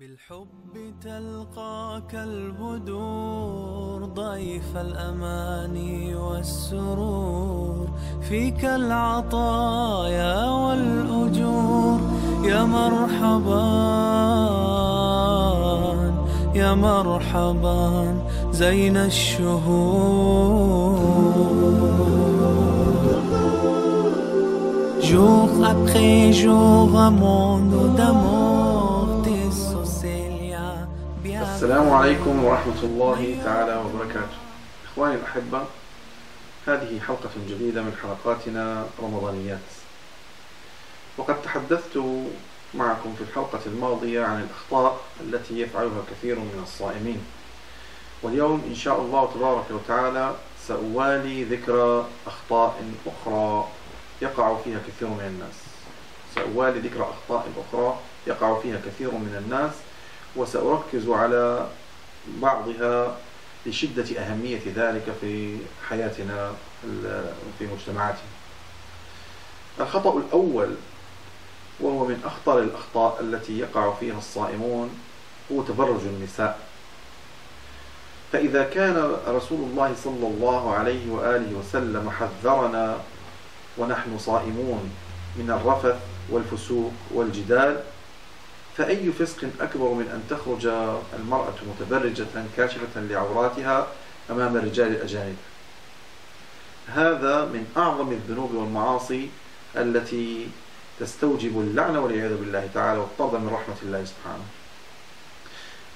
بالحب تلقاك البدور ضيف الأماني والسرور. فيك العطايا والأجور. يا مرحبا يا مرحبا زين الشهور. Jour après jour, un monde d'amour السلام عليكم ورحمة الله تعالى وبركاته. إخواني الأحبة هذه حلقة جديدة من حلقاتنا رمضانيات. وقد تحدثت معكم في الحلقة الماضية عن الأخطاء التي يفعلها كثير من الصائمين. واليوم إن شاء الله تبارك وتعالى سأوالي ذكر أخطاء أخرى يقع فيها كثير من الناس. سأوالي ذكر أخطاء أخرى يقع فيها كثير من الناس. وسأركز على بعضها لشدة أهمية ذلك في حياتنا في مجتمعاتنا. الخطأ الأول وهو من أخطر الأخطاء التي يقع فيها الصائمون هو تبرج النساء. فإذا كان رسول الله صلى الله عليه وآله وسلم حذرنا ونحن صائمون من الرفث والفسوق والجدال فأي فسق أكبر من أن تخرج المرأة متبرجة كاشفة لعوراتها أمام الرجال الأجانب؟ هذا من أعظم الذنوب والمعاصي التي تستوجب اللعنة والعياذ بالله تعالى والطرد من رحمة الله سبحانه.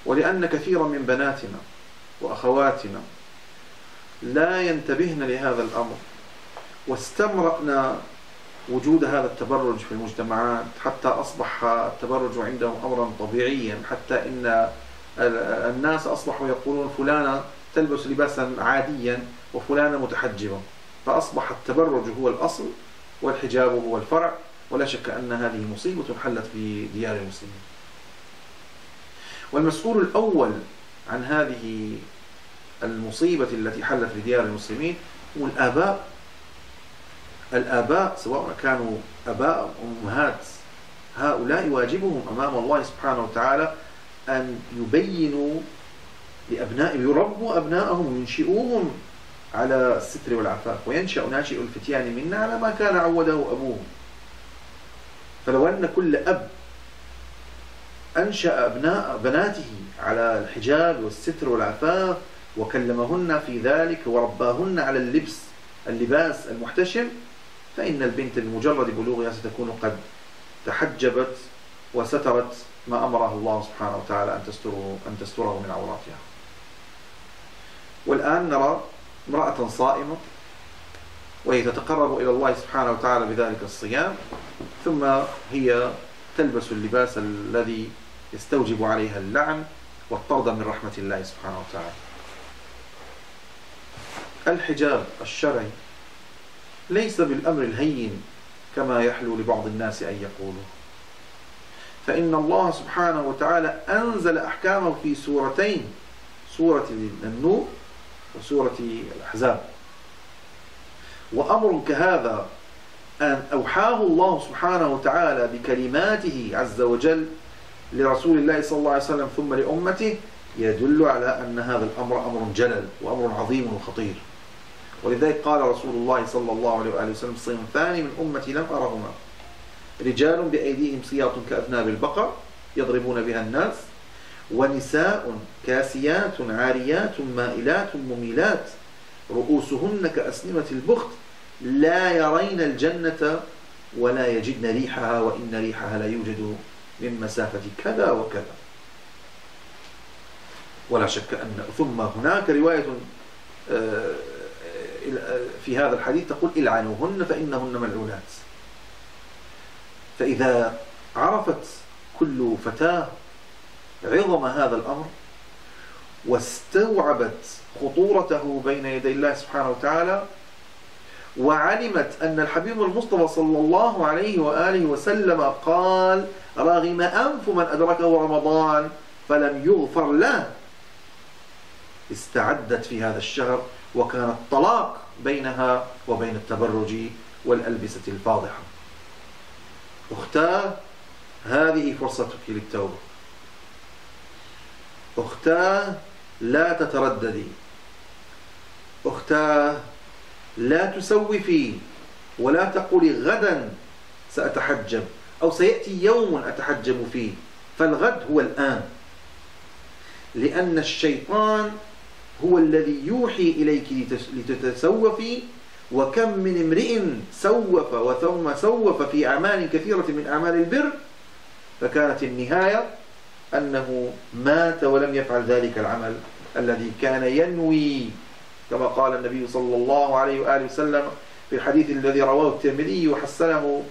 ولأن كثيرا من بناتنا وأخواتنا لا ينتبهن لهذا الأمر واستمرأنا وجود هذا التبرج في المجتمعات حتى أصبح التبرج عندهم أمرا طبيعيا حتى إن الناس أصبحوا يقولون فلانة تلبس لباسا عاديا وفلانة متحجبة. فأصبح التبرج هو الأصل والحجاب هو الفرع ولا شك أن هذه مصيبة حلت في ديار المسلمين. والمسؤول الأول عن هذه المصيبة التي حلت في ديار المسلمين هو الآباء. الآباء سواء كانوا أباء أو أمهات هؤلاء واجبهم أمام الله سبحانه وتعالى أن يبينوا لأبنائهم يربوا أبنائهم وينشئوهم على الستر والعفاف وينشأ ناشئ الفتيان منا على ما كان عوده أبوهم فلو أن كل أب أنشأ أبناء بناته على الحجاب والستر والعفاف وكلمهن في ذلك ورباهن على اللبس اللباس المحتشم فإن البنت بمجرد بلوغها ستكون قد تحجبت وسترت ما أمره الله سبحانه وتعالى أن تستره, أن تستره من عوراتها. والآن نرى امرأة صائمة وهي تتقرب إلى الله سبحانه وتعالى بذلك الصيام ثم هي تلبس اللباس الذي يستوجب عليها اللعن والطرد من رحمة الله سبحانه وتعالى. الحجاب الشرعي ليس بالأمر الهين كما يحلو لبعض الناس أن يقولوا. فإن الله سبحانه وتعالى أنزل أحكامه في سورتين سورة النور وسورة الأحزاب. وأمر كهذا أن أوحاه الله سبحانه وتعالى بكلماته عز وجل لرسول الله صلى الله عليه وسلم ثم لأمته يدل على أن هذا الأمر أمر جلل وأمر عظيم وخطير. ولذلك قال رسول الله صلى الله عليه وآله وسلم صنفان من أمتي لم أرهما. رجال بأيديهم سياط كأذناب البقر يضربون بها الناس ونساء كاسيات عاريات مائلات مميلات رؤوسهن كأسنمة البخت لا يرين الجنة ولا يجدن ريحها وإن ريحها لا يوجد من مسافة كذا وكذا. ولا شك أن ثم هناك رواية آه، في هذا الحديث تقول إلعنوهن فإنهن ملعونات. فإذا عرفت كل فتاة عظم هذا الأمر واستوعبت خطورته بين يدي الله سبحانه وتعالى وعلمت أن الحبيب المصطفى صلى الله عليه وآله وسلم قال رغم أنف من أدركه رمضان فلم يغفر له. استعدت في هذا الشهر وكان الطلاق بينها وبين التبرج والألبسة أختاه لا تترددي. أختاه لا تسوفي ولا تقولي غدا سأتحجب أو سيأتي يوم أتحجب فيه. فالغد هو الآن. لأن الشيطان هو الذي يوحي إليك لتتسوفي وكم من امرئ سوف وثم سوف في أعمال كثيرة من أعمال البر فكانت النهاية أنه مات ولم يفعل ذلك العمل الذي كان ينوي كما قال النبي صلى الله عليه وآله وسلم في الحديث الذي رواه الترمذي وحسنه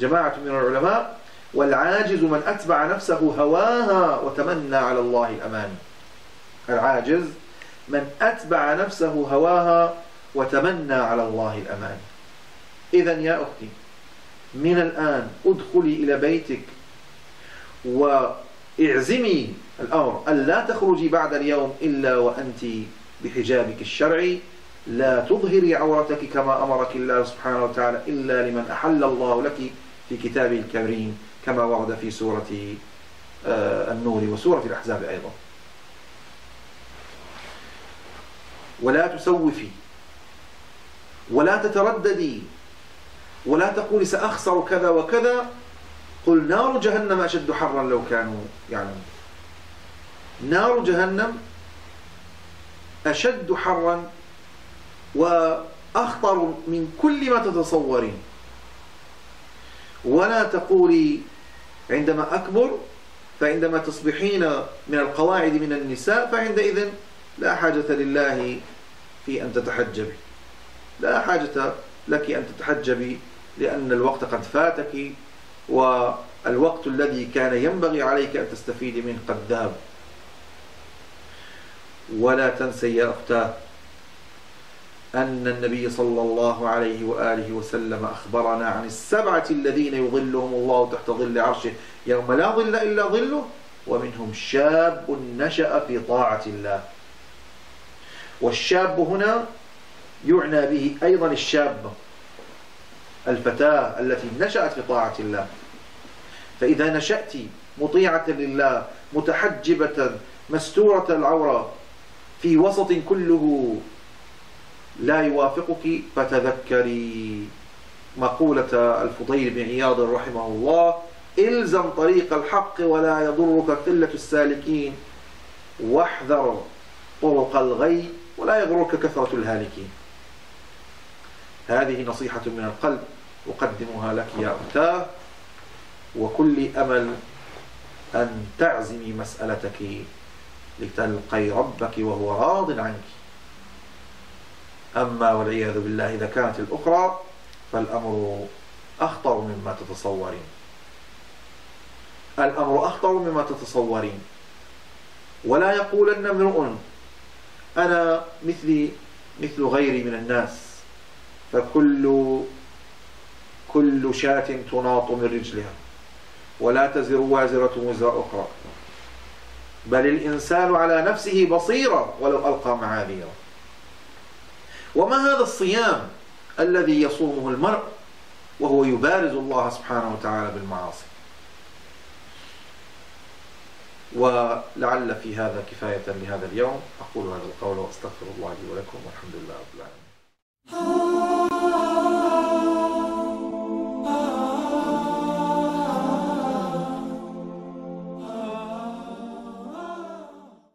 جماعة من العلماء والعاجز من أتبع نفسه هواها وتمنى على الله الأمان. العاجز من أتبع نفسه هواها وتمنى على الله الأمان. إذا يا أختي من الآن ادخلي إلى بيتك وإعزمي الأمر أن لا تخرجي بعد اليوم إلا وأنت بحجابك الشرعي. لا تظهري عورتك كما أمرك الله سبحانه وتعالى إلا لمن أحل الله لك في كتابه الكريم كما ورد في سورة آه، النور وسورة الأحزاب أيضا. ولا تسوفي ولا تترددي ولا تقولي سأخسر كذا وكذا قل نار جهنم أشد حرا لو كانوا يعلمون. نار جهنم أشد حرا وأخطر من كل ما تتصورين. ولا تقولي عندما أكبر فعندما تصبحين من القواعد من النساء فعندئذ لا حاجة لله في أن تتحجبي. لا حاجة لك أن تتحجبي لأن الوقت قد فاتك والوقت الذي كان ينبغي عليك أن تستفيدي منه قد ذهب ولا تنسي يا أختاه أن النبي صلى الله عليه وآله وسلم أخبرنا عن السبعة الذين يظلهم الله تحت ظل عرشه. يوم لا ظل إلا ظله ومنهم شاب نشأ في طاعة الله. والشاب هنا يعنى به أيضا الشاب الفتاة التي نشأت في طاعة الله. فإذا نشأت مطيعة لله متحجبة مستورة العورة في وسط كله لا يوافقك فتذكري مقولة الفضيل بن عياض رحمه الله إلزم طريق الحق ولا يضرك قلة السالكين واحذر طرق الغي ولا يغرك كثرة الهالكين. هذه نصيحة من القلب أقدمها لك يا أختاه. وكل أمل أن تعزمي مسألتك لتلقي ربك وهو راض عنك. أما والعياذ بالله إذا كانت الأخرى فالأمر أخطر مما تتصورين. الأمر أخطر مما تتصورين. ولا يقولن امرؤ أنا مثلي مثل غيري من الناس فكل كل شاة تناط من رجلها ولا تزر وازرة وزر أخرى بل الإنسان على نفسه بصيرة ولو ألقى معاذيره. وما هذا الصيام الذي يصومه المرء وهو يبارز الله سبحانه وتعالى بالمعاصي؟ ولعل في هذا كفاية لهذا اليوم. أقول هذا القول وأستغفر الله لي ولكم والحمد لله رب العالمين.